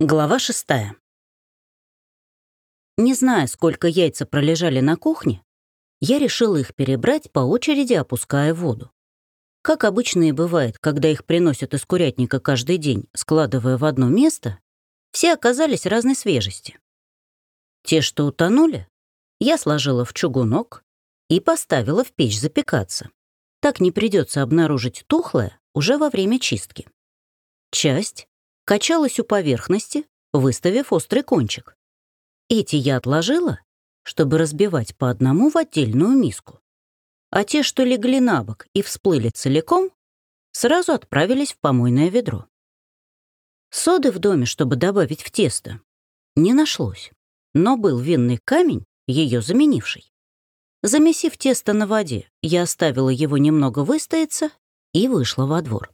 Глава шестая. Не зная, сколько яйца пролежали на кухне, я решила их перебрать по очереди, опуская воду. Как обычно и бывает, когда их приносят из курятника каждый день, складывая в одно место, все оказались разной свежести. Те, что утонули, я сложила в чугунок и поставила в печь запекаться. Так не придется обнаружить тухлое уже во время чистки. Часть качалась у поверхности, выставив острый кончик. Эти я отложила, чтобы разбивать по одному в отдельную миску. А те, что легли на бок и всплыли целиком, сразу отправились в помойное ведро. Соды в доме, чтобы добавить в тесто, не нашлось, но был винный камень, ее заменивший. Замесив тесто на воде, я оставила его немного выстояться и вышла во двор.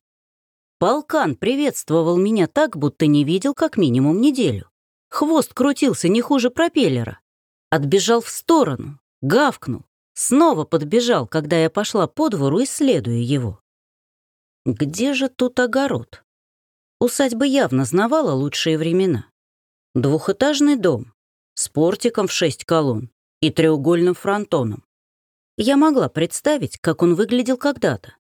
Полкан приветствовал меня так, будто не видел как минимум неделю. Хвост крутился не хуже пропеллера. Отбежал в сторону, гавкнул. Снова подбежал, когда я пошла по двору, исследуя его. Где же тут огород? Усадьба явно знавала лучшие времена. Двухэтажный дом с портиком в шесть колонн и треугольным фронтоном. Я могла представить, как он выглядел когда-то.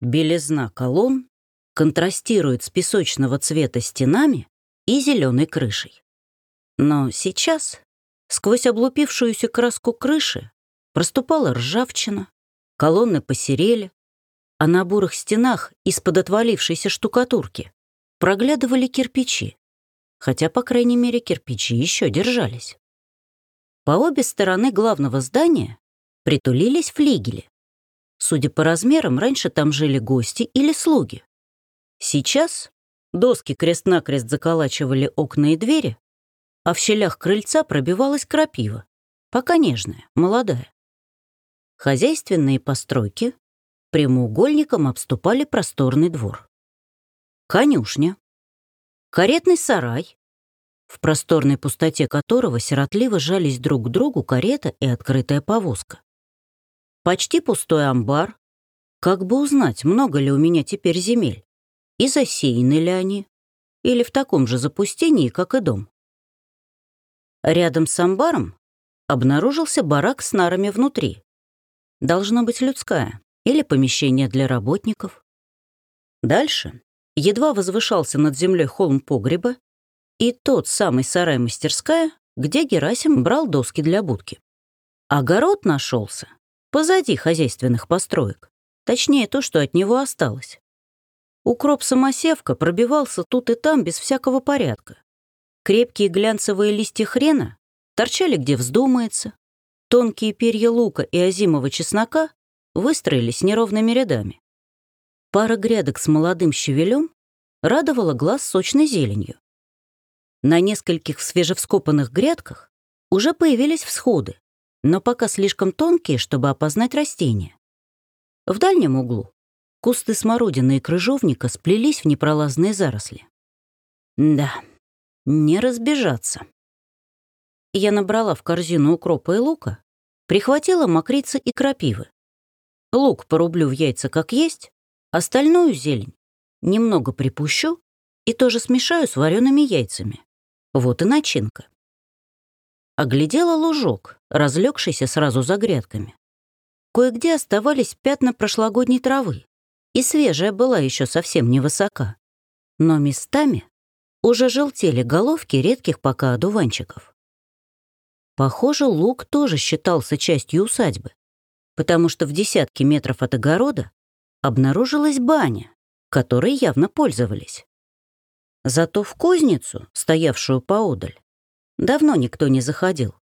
Белизна колонн, контрастирует с песочного цвета стенами и зеленой крышей. Но сейчас сквозь облупившуюся краску крыши проступала ржавчина, колонны посерели, а на бурых стенах из-под отвалившейся штукатурки проглядывали кирпичи, хотя, по крайней мере, кирпичи еще держались. По обе стороны главного здания притулились флигели. Судя по размерам, раньше там жили гости или слуги. Сейчас доски крест-накрест заколачивали окна и двери, а в щелях крыльца пробивалась крапива, пока нежная, молодая. Хозяйственные постройки прямоугольником обступали просторный двор. Конюшня, каретный сарай, в просторной пустоте которого сиротливо жались друг к другу карета и открытая повозка. Почти пустой амбар. Как бы узнать, много ли у меня теперь земель? И засеяны ли они, или в таком же запустении, как и дом. Рядом с амбаром обнаружился барак с нарами внутри. Должно быть людская или помещение для работников. Дальше едва возвышался над землей холм погреба и тот самый сарай-мастерская, где Герасим брал доски для будки. Огород нашелся позади хозяйственных построек, точнее то, что от него осталось. Укроп-самосевка пробивался тут и там без всякого порядка. Крепкие глянцевые листья хрена торчали где вздумается. Тонкие перья лука и озимого чеснока выстроились неровными рядами. Пара грядок с молодым щавелем радовала глаз сочной зеленью. На нескольких свежевскопанных грядках уже появились всходы, но пока слишком тонкие, чтобы опознать растения. В дальнем углу Кусты смородины и крыжовника сплелись в непролазные заросли. Да, не разбежаться. Я набрала в корзину укропа и лука, прихватила мокрицы и крапивы. Лук порублю в яйца как есть, остальную зелень немного припущу и тоже смешаю с вареными яйцами. Вот и начинка. Оглядела лужок, разлегшийся сразу за грядками. Кое-где оставались пятна прошлогодней травы и свежая была еще совсем невысока. Но местами уже желтели головки редких пока одуванчиков. Похоже, луг тоже считался частью усадьбы, потому что в десятке метров от огорода обнаружилась баня, которой явно пользовались. Зато в кузницу, стоявшую поодаль, давно никто не заходил.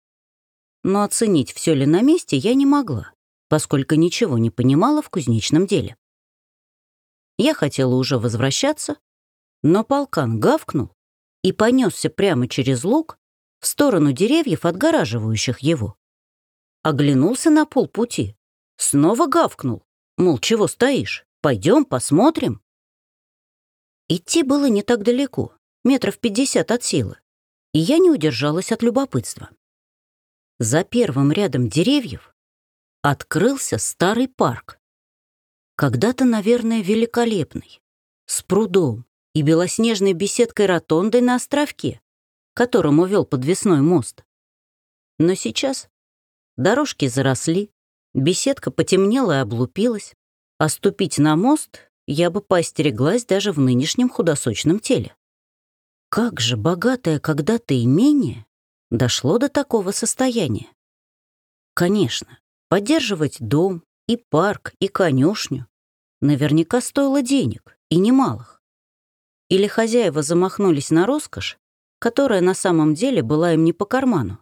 Но оценить, все ли на месте, я не могла, поскольку ничего не понимала в кузнечном деле. Я хотела уже возвращаться, но полкан гавкнул и понесся прямо через луг в сторону деревьев, отгораживающих его. Оглянулся на полпути, снова гавкнул, мол, чего стоишь, пойдем посмотрим. Идти было не так далеко, метров пятьдесят от силы, и я не удержалась от любопытства. За первым рядом деревьев открылся старый парк. Когда-то, наверное, великолепный, с прудом, и белоснежной беседкой ротондой на островке, которому вел подвесной мост. Но сейчас дорожки заросли, беседка потемнела и облупилась, а ступить на мост я бы поостереглась даже в нынешнем худосочном теле. Как же богатое когда-то имение дошло до такого состояния? Конечно, поддерживать дом и парк и конюшню наверняка стоило денег, и немалых. Или хозяева замахнулись на роскошь, которая на самом деле была им не по карману.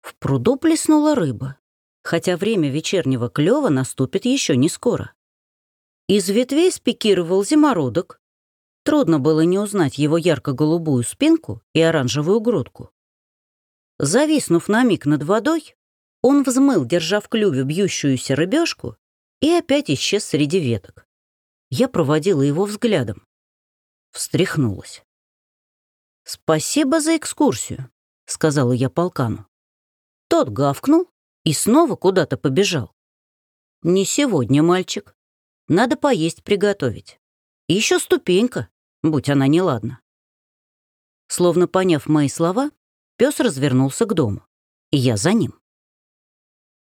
В пруду плеснула рыба, хотя время вечернего клёва наступит еще не скоро. Из ветвей спикировал зимородок. Трудно было не узнать его ярко-голубую спинку и оранжевую грудку. Зависнув на миг над водой, он взмыл, держа в клюве бьющуюся рыбешку, и опять исчез среди веток. Я проводила его взглядом. Встряхнулась. «Спасибо за экскурсию», — сказала я полкану. Тот гавкнул и снова куда-то побежал. «Не сегодня, мальчик. Надо поесть приготовить. И еще ступенька, будь она неладна». Словно поняв мои слова, пес развернулся к дому, и я за ним.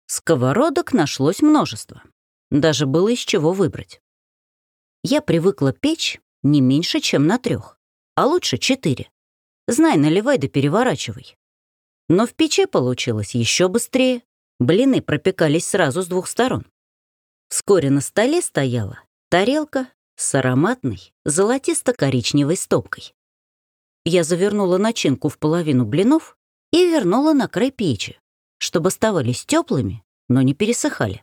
Сковородок нашлось множество. Даже было из чего выбрать. Я привыкла печь не меньше, чем на трех, а лучше четыре. Знай, наливай да переворачивай. Но в печи получилось еще быстрее. Блины пропекались сразу с двух сторон. Вскоре на столе стояла тарелка с ароматной золотисто-коричневой стопкой. Я завернула начинку в половину блинов и вернула на край печи, чтобы оставались теплыми, но не пересыхали.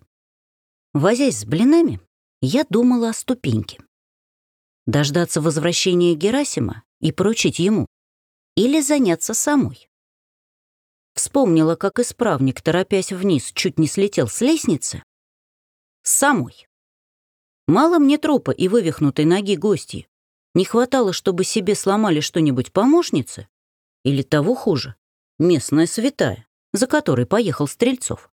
Возясь с блинами, я думала о ступеньке. Дождаться возвращения Герасима и поручить ему, или заняться самой. Вспомнила, как исправник, торопясь вниз, чуть не слетел с лестницы. Самой. Мало мне трупа и вывихнутой ноги гости. Не хватало, чтобы себе сломали что-нибудь помощницы? Или того хуже, местная святая, за которой поехал Стрельцов.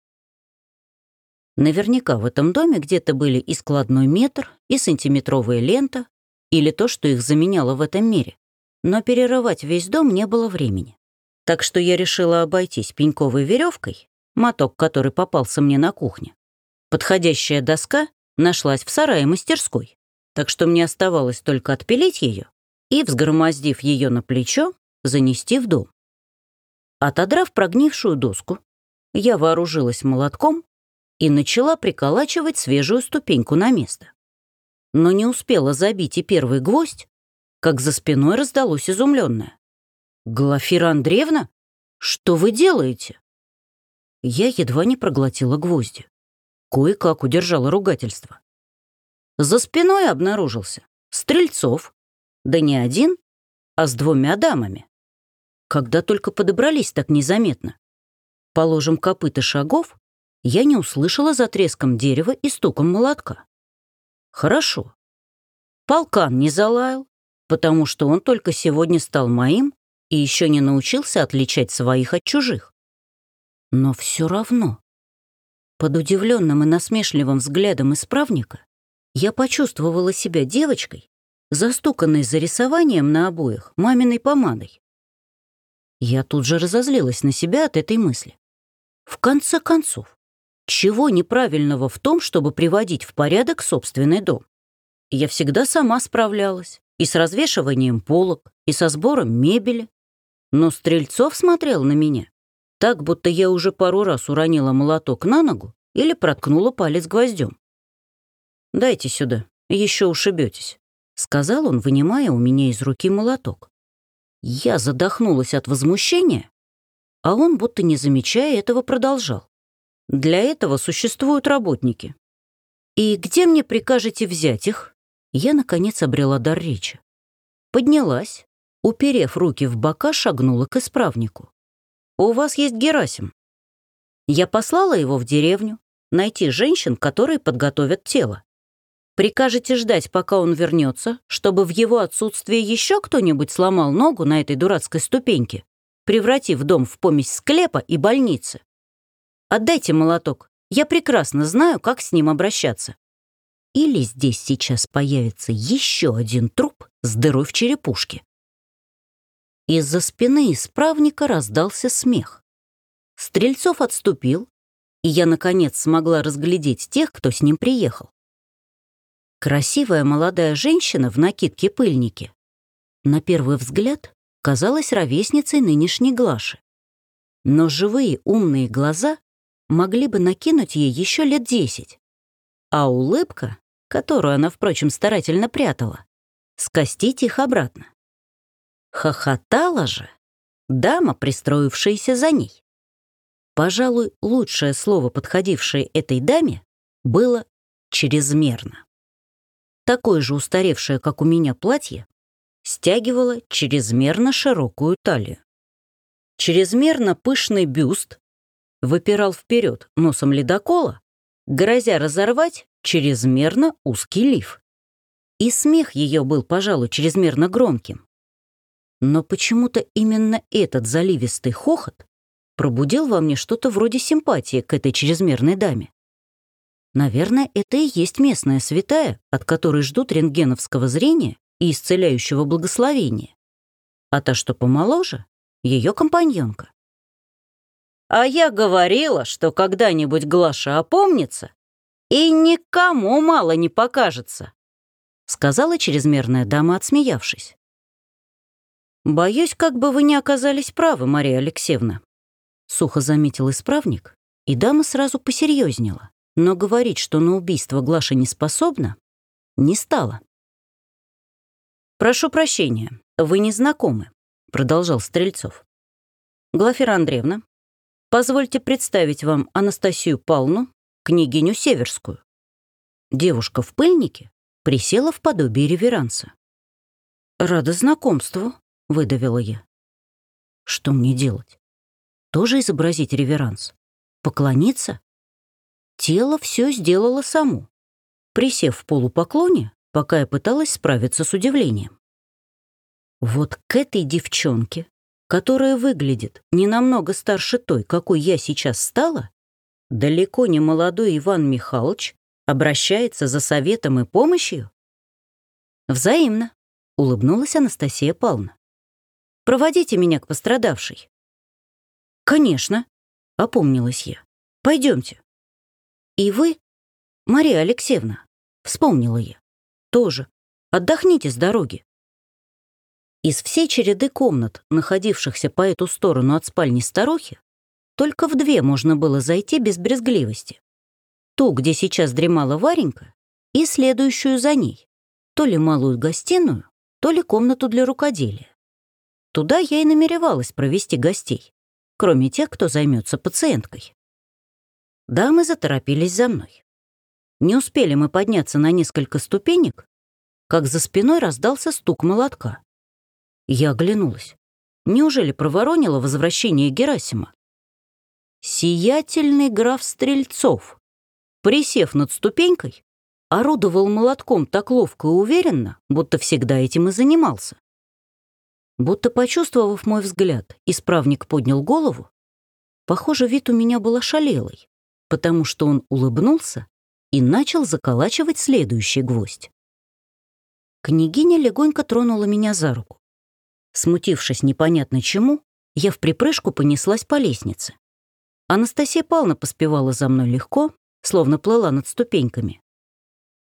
Наверняка в этом доме где-то были и складной метр, и сантиметровая лента, или то, что их заменяло в этом мире но перерывать весь дом не было времени. Так что я решила обойтись пеньковой веревкой, моток который попался мне на кухне. Подходящая доска нашлась в сарае мастерской, так что мне оставалось только отпилить ее и, взгромоздив ее на плечо, занести в дом. Отодрав прогнившую доску, я вооружилась молотком и начала приколачивать свежую ступеньку на место. Но не успела забить и первый гвоздь, как за спиной раздалось изумленное. «Глафира Андреевна, что вы делаете?» Я едва не проглотила гвозди. Кое-как удержала ругательство. За спиной обнаружился Стрельцов, да не один, а с двумя дамами. Когда только подобрались так незаметно. Положим копыта шагов, я не услышала за треском дерева и стуком молотка. Хорошо. Полкан не залаял, потому что он только сегодня стал моим и еще не научился отличать своих от чужих. Но все равно. Под удивленным и насмешливым взглядом исправника я почувствовала себя девочкой, застуканной за рисованием на обоях маминой помадой. Я тут же разозлилась на себя от этой мысли. В конце концов, чего неправильного в том, чтобы приводить в порядок собственный дом? Я всегда сама справлялась, и с развешиванием полок, и со сбором мебели. Но Стрельцов смотрел на меня так, будто я уже пару раз уронила молоток на ногу или проткнула палец гвоздем. «Дайте сюда, еще ушибетесь», — сказал он, вынимая у меня из руки молоток. Я задохнулась от возмущения, а он, будто не замечая этого, продолжал. «Для этого существуют работники. И где мне прикажете взять их?» я, наконец, обрела дар речи. Поднялась, уперев руки в бока, шагнула к исправнику. «У вас есть Герасим». Я послала его в деревню найти женщин, которые подготовят тело. Прикажете ждать, пока он вернется, чтобы в его отсутствие еще кто-нибудь сломал ногу на этой дурацкой ступеньке, превратив дом в помесь склепа и больницы. Отдайте молоток, я прекрасно знаю, как с ним обращаться. или здесь сейчас появится еще один труп с дырой в черепушке. Из-за спины исправника раздался смех. Стрельцов отступил, и я, наконец, смогла разглядеть тех, кто с ним приехал. Красивая молодая женщина в накидке-пыльнике на первый взгляд казалась ровесницей нынешней Глаши. Но живые умные глаза могли бы накинуть ей еще лет десять, а улыбка, которую она, впрочем, старательно прятала, скостить их обратно. Хохотала же дама, пристроившаяся за ней. Пожалуй, лучшее слово, подходившее этой даме, было «чрезмерно». Такое же устаревшее, как у меня, платье стягивало чрезмерно широкую талию. Чрезмерно пышный бюст выпирал вперед носом ледокола, грозя разорвать чрезмерно узкий лиф. И смех ее был, пожалуй, чрезмерно громким. Но почему-то именно этот заливистый хохот пробудил во мне что-то вроде симпатии к этой чрезмерной даме. Наверное, это и есть местная святая, от которой ждут рентгеновского зрения и исцеляющего благословения. А та, что помоложе, ее компаньонка. А я говорила, что когда-нибудь Глаша опомнится и никому мало не покажется, сказала чрезмерная дама, отсмеявшись. «Боюсь, как бы вы не оказались правы, Мария Алексеевна», — сухо заметил исправник, и дама сразу посерьезнела, но говорить, что на убийство Глаша не способна, не стала. «Прошу прощения, вы не знакомы», — продолжал Стрельцов. «Глафира Андреевна, позвольте представить вам Анастасию Павловну, княгиню Северскую». Девушка в пыльнике присела в подобие реверанса. «Рада знакомству», — выдавила я. Что мне делать? Тоже изобразить реверанс? Поклониться? Тело все сделало само, присев в полупоклоне, пока я пыталась справиться с удивлением. Вот к этой девчонке, которая выглядит не намного старше той, какой я сейчас стала, далеко не молодой Иван Михайлович обращается за советом и помощью? Взаимно, улыбнулась Анастасия Павловна. Проводите меня к пострадавшей». «Конечно», — опомнилась я. Пойдемте. «И вы, Мария Алексеевна», — вспомнила я, — «тоже. Отдохните с дороги». Из всей череды комнат, находившихся по эту сторону от спальни старухи, только в две можно было зайти без брезгливости. Ту, где сейчас дремала Варенька, и следующую за ней, то ли малую гостиную, то ли комнату для рукоделия. Туда я и намеревалась провести гостей, кроме тех, кто займется пациенткой. Дамы заторопились за мной. Не успели мы подняться на несколько ступенек, как за спиной раздался стук молотка. Я оглянулась. Неужели проворонило возвращение Герасима? Сиятельный граф Стрельцов, присев над ступенькой, орудовал молотком так ловко и уверенно, будто всегда этим и занимался. Будто почувствовав мой взгляд, исправник поднял голову. Похоже, вид у меня был ошалелый, потому что он улыбнулся и начал заколачивать следующий гвоздь. Княгиня легонько тронула меня за руку. Смутившись непонятно чему, я в припрыжку понеслась по лестнице. Анастасия Павловна поспевала за мной легко, словно плыла над ступеньками.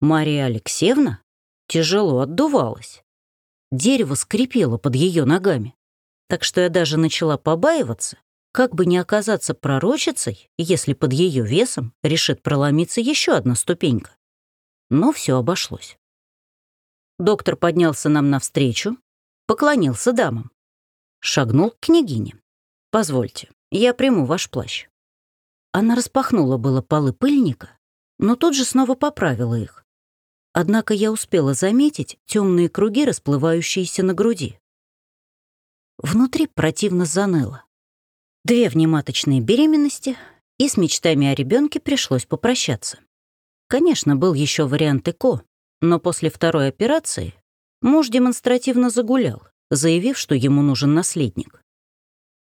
Мария Алексеевна тяжело отдувалась. Дерево скрипело под ее ногами. Так что я даже начала побаиваться, как бы не оказаться пророчицей, если под ее весом решит проломиться еще одна ступенька. Но все обошлось. Доктор поднялся нам навстречу, поклонился дамам. Шагнул к княгине. «Позвольте, я приму ваш плащ». Она распахнула было полы пыльника, но тут же снова поправила их. Однако я успела заметить темные круги, расплывающиеся на груди. Внутри противно заныло. Две внематочные беременности, и с мечтами о ребенке пришлось попрощаться. Конечно, был еще вариант ЭКО, но после второй операции муж демонстративно загулял, заявив, что ему нужен наследник.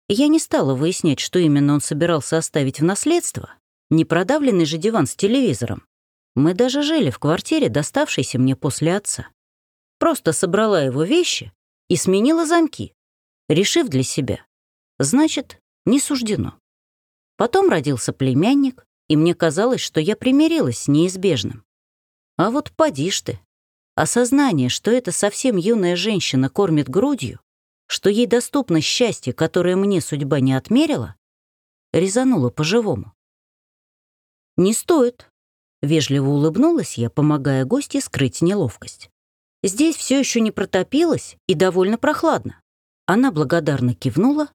Я не стала выяснять, что именно он собирался оставить в наследство, не продавленный же диван с телевизором, Мы даже жили в квартире, доставшейся мне после отца. Просто собрала его вещи и сменила замки, решив для себя. Значит, не суждено. Потом родился племянник, и мне казалось, что я примирилась с неизбежным. А вот поди ты. Осознание, что эта совсем юная женщина кормит грудью, что ей доступно счастье, которое мне судьба не отмерила, резануло по-живому. «Не стоит», — вежливо улыбнулась я, помогая гостье скрыть неловкость. «Здесь все еще не протопилось и довольно прохладно». Она благодарно кивнула.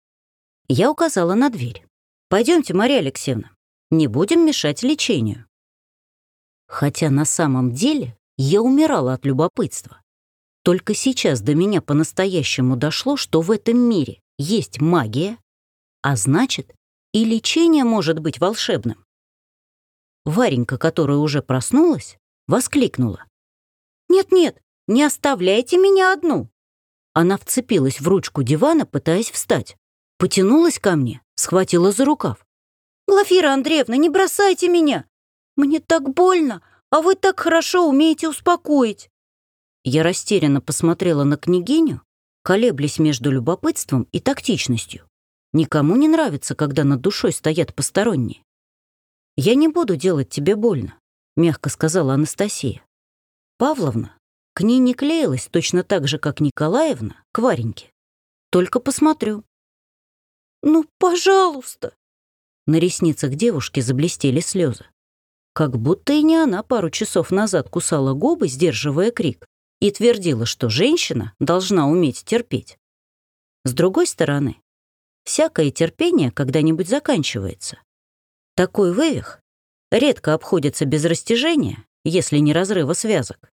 Я указала на дверь. Пойдемте, Мария Алексеевна, не будем мешать лечению». Хотя на самом деле я умирала от любопытства. Только сейчас до меня по-настоящему дошло, что в этом мире есть магия, а значит, и лечение может быть волшебным. Варенька, которая уже проснулась, воскликнула. «Нет-нет, не оставляйте меня одну!» Она вцепилась в ручку дивана, пытаясь встать. Потянулась ко мне, схватила за рукав. «Глафира Андреевна, не бросайте меня! Мне так больно, а вы так хорошо умеете успокоить!» Я растерянно посмотрела на княгиню, колеблясь между любопытством и тактичностью. Никому не нравится, когда над душой стоят посторонние. «Я не буду делать тебе больно», — мягко сказала Анастасия. Павловна к ней не клеилась точно так же, как Николаевна к Вареньке. Только посмотрю. «Ну, пожалуйста!» На ресницах девушки заблестели слезы. Как будто и не она пару часов назад кусала губы, сдерживая крик, и твердила, что женщина должна уметь терпеть. С другой стороны, всякое терпение когда-нибудь заканчивается. Такой вывих редко обходится без растяжения, если не разрыва связок.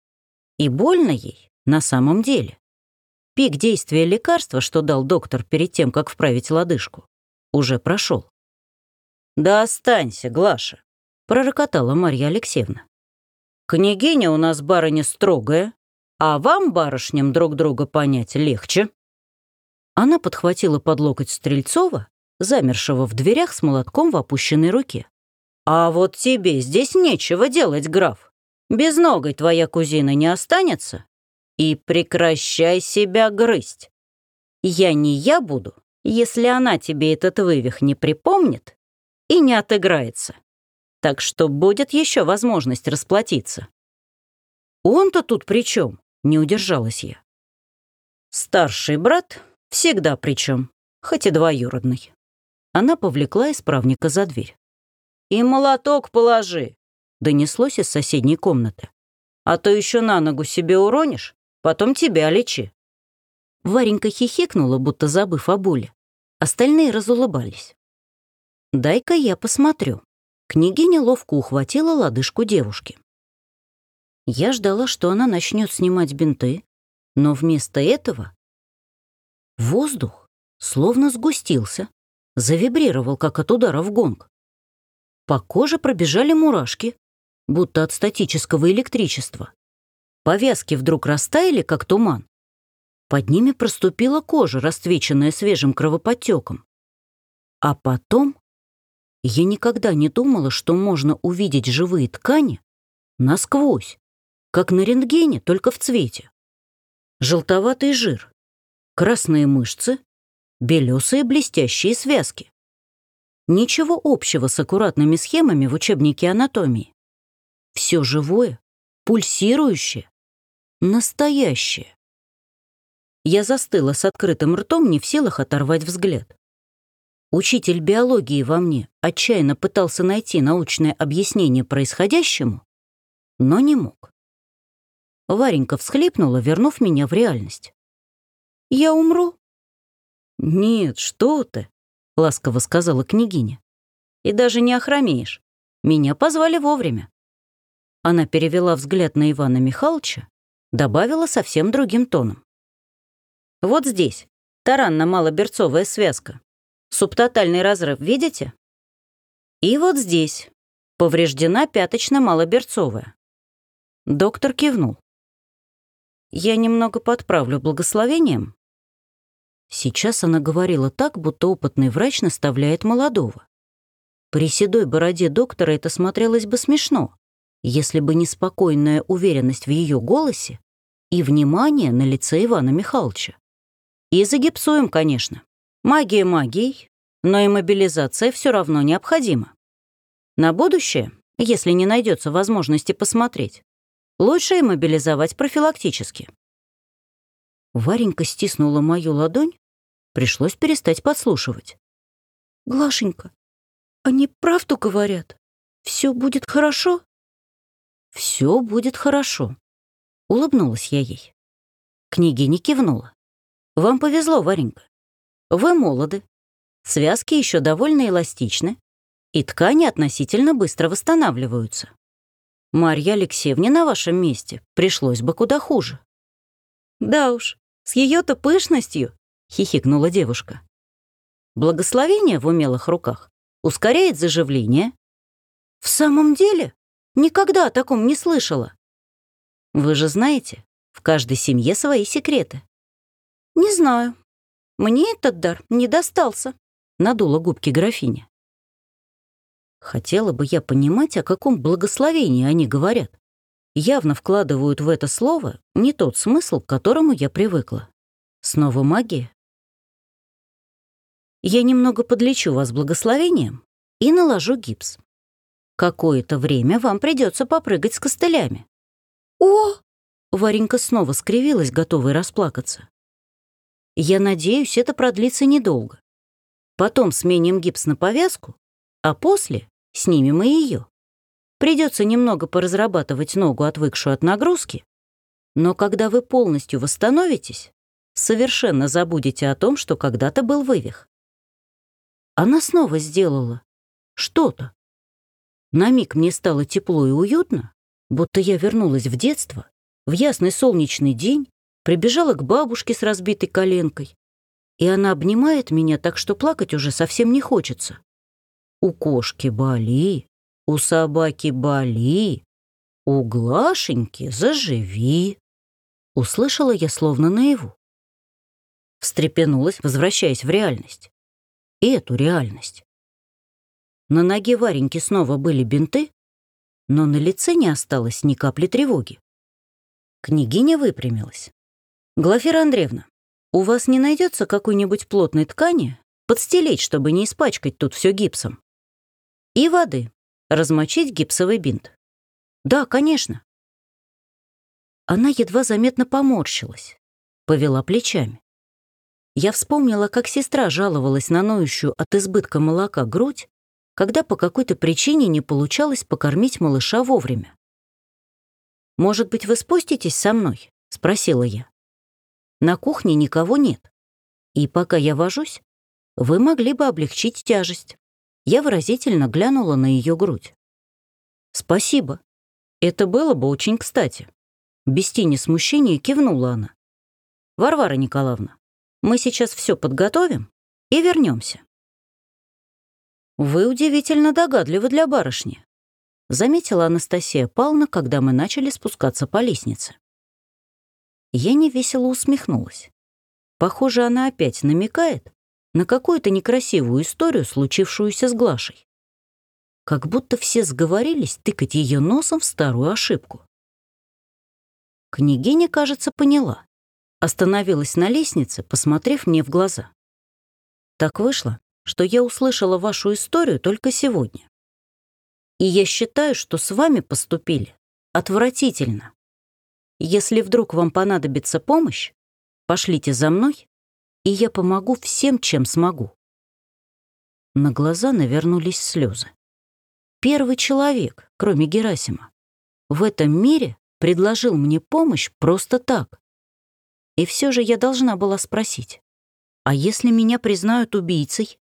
И больно ей на самом деле. Пик действия лекарства, что дал доктор перед тем, как вправить лодыжку, уже прошел. «Да останься, Глаша», — пророкотала Марья Алексеевна. «Княгиня у нас барыня строгая, а вам, барышням, друг друга понять легче». Она подхватила под локоть Стрельцова, замершего в дверях с молотком в опущенной руке. «А вот тебе здесь нечего делать, граф. Без ногой твоя кузина не останется. И прекращай себя грызть. Я не я буду, если она тебе этот вывих не припомнит и не отыграется. Так что будет еще возможность расплатиться. Он-то тут при чем? Не удержалась я. Старший брат всегда при чем, хоть и двоюродный. Она повлекла исправника за дверь. «И молоток положи!» — донеслось из соседней комнаты. «А то еще на ногу себе уронишь, потом тебя лечи». Варенька хихикнула, будто забыв о боли. Остальные разулыбались. «Дай-ка я посмотрю». Княгиня ловко ухватила лодыжку девушки. Я ждала, что она начнет снимать бинты, но вместо этого воздух словно сгустился, завибрировал, как от удара в гонг. По коже пробежали мурашки, будто от статического электричества. Повязки вдруг растаяли, как туман. Под ними проступила кожа, расцвеченная свежим кровоподтеком. А потом я никогда не думала, что можно увидеть живые ткани насквозь, как на рентгене, только в цвете. Желтоватый жир, красные мышцы, белесые блестящие связки. Ничего общего с аккуратными схемами в учебнике анатомии. Все живое, пульсирующее, настоящее. Я застыла с открытым ртом, не в силах оторвать взгляд. Учитель биологии во мне отчаянно пытался найти научное объяснение происходящему, но не мог. Варенька всхлипнула, вернув меня в реальность. «Я умру?» «Нет, что ты», — ласково сказала княгиня. «И даже не охромеешь. Меня позвали вовремя». Она перевела взгляд на Ивана Михайловича, добавила совсем другим тоном. «Вот здесь, таранно-малоберцовая связка. Субтотальный разрыв, видите? И вот здесь. Повреждена пяточно-малоберцовая. Доктор кивнул. Я немного подправлю благословением. Сейчас она говорила так, будто опытный врач наставляет молодого. При седой бороде доктора это смотрелось бы смешно, если бы не спокойная уверенность в ее голосе и внимание на лице Ивана Михайловича. И загипсуем, конечно. Магия магией, но и мобилизация все равно необходима. На будущее, если не найдется возможности посмотреть, лучше и мобилизовать профилактически. Варенька стиснула мою ладонь, пришлось перестать подслушивать. «Глашенька, они правду говорят? Все будет хорошо?» «Все будет хорошо», — улыбнулась я ей. Княгиня кивнула. «Вам повезло, Варенька. Вы молоды, связки еще довольно эластичны, и ткани относительно быстро восстанавливаются. Марья Алексеевне на вашем месте пришлось бы куда хуже». «Да уж, с ее-то пышностью», — хихикнула девушка. «Благословение в умелых руках ускоряет заживление». «В самом деле? Никогда о таком не слышала». «Вы же знаете, в каждой семье свои секреты». «Не знаю. Мне этот дар не достался», — надула губки графиня. Хотела бы я понимать, о каком благословении они говорят явно вкладывают в это слово не тот смысл, к которому я привыкла. Снова магия. Я немного подлечу вас благословением и наложу гипс. Какое-то время вам придется попрыгать с костылями. О! Варенька снова скривилась, готовая расплакаться. Я надеюсь, это продлится недолго. Потом сменим гипс на повязку, а после снимем и ее. Придется немного поразрабатывать ногу, отвыкшую от нагрузки, но когда вы полностью восстановитесь, совершенно забудете о том, что когда-то был вывих. Она снова сделала что-то. На миг мне стало тепло и уютно, будто я вернулась в детство, в ясный солнечный день, прибежала к бабушке с разбитой коленкой, и она обнимает меня так, что плакать уже совсем не хочется. У кошки боли, у собаки боли, у Глашеньки заживи. Услышала я словно наяву. Встрепенулась, возвращаясь в реальность. И эту реальность. На ноге Вареньки снова были бинты, но на лице не осталось ни капли тревоги. Княгиня выпрямилась. «Глафира Андреевна, у вас не найдется какой-нибудь плотной ткани подстелить, чтобы не испачкать тут все гипсом? И воды, размочить гипсовый бинт. Да, конечно. Она едва заметно поморщилась, повела плечами. Я вспомнила, как сестра жаловалась на ноющую от избытка молока грудь, когда по какой-то причине не получалось покормить малыша вовремя. «Может быть, вы спуститесь со мной?» — спросила я. «На кухне никого нет. И пока я вожусь, вы могли бы облегчить тяжесть». Я выразительно глянула на ее грудь. «Спасибо. Это было бы очень кстати». Без тени смущения кивнула она. «Варвара Николаевна, мы сейчас все подготовим и вернемся. «Вы удивительно догадливы для барышни», — заметила Анастасия Павловна, когда мы начали спускаться по лестнице. Я невесело усмехнулась. Похоже, она опять намекает, на какую-то некрасивую историю, случившуюся с Глашей. Как будто все сговорились тыкать ее носом в старую ошибку. Княгиня, кажется, поняла. Остановилась на лестнице, посмотрев мне в глаза. Так вышло, что я услышала вашу историю только сегодня. И я считаю, что с вами поступили отвратительно. Если вдруг вам понадобится помощь, пошлите за мной, и я помогу всем, чем смогу. На глаза навернулись слезы. Первый человек, кроме Герасима, в этом мире предложил мне помощь просто так. И все же я должна была спросить, а если меня признают убийцей?